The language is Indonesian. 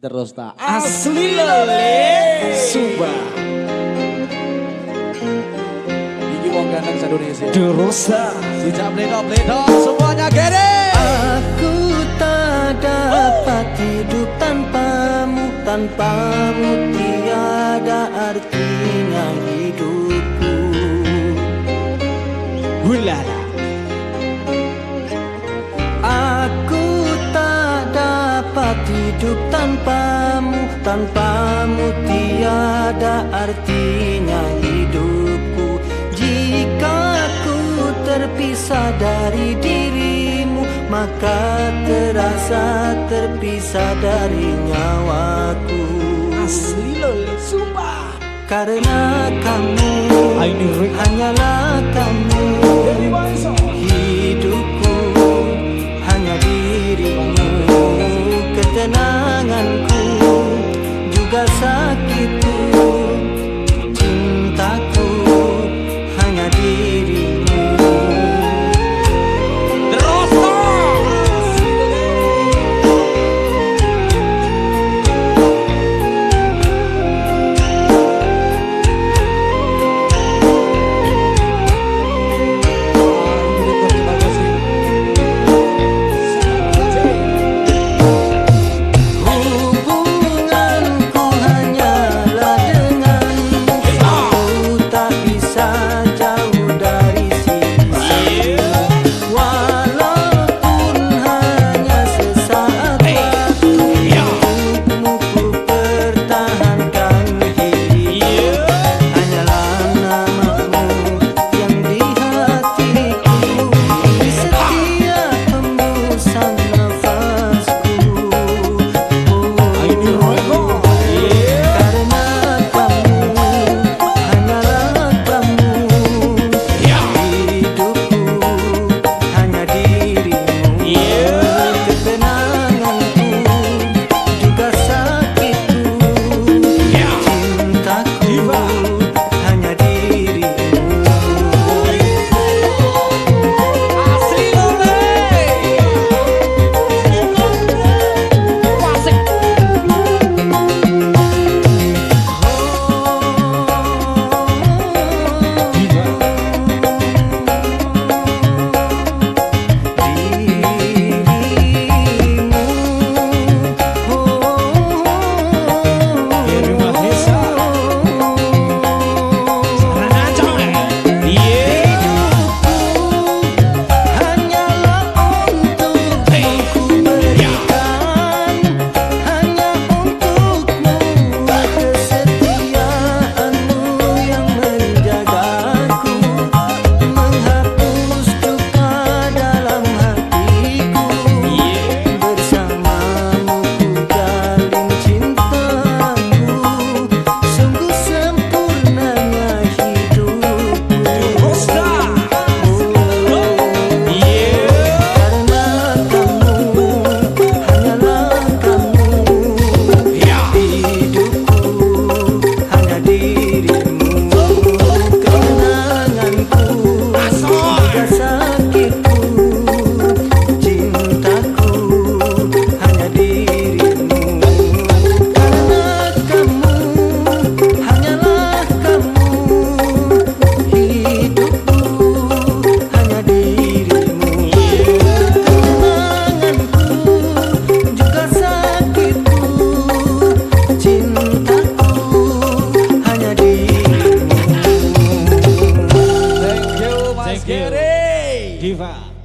terus tak asli lele Suba. gigi wong ganteng Indonesia. Derosta. Sijak pledo pledo semuanya gede. Aku tak dapat oh. hidup tanpamu, tanpamu tiada artinya hidupku. Hulala. hidup tanpamu Tanpamu tiada artinya hidupku. Jika aku terpisah dari dirimu Maka terasa terpisah dari nyawaku. Asli loli, sumpah. Karena kamu Hanyalah kamu. 稀饭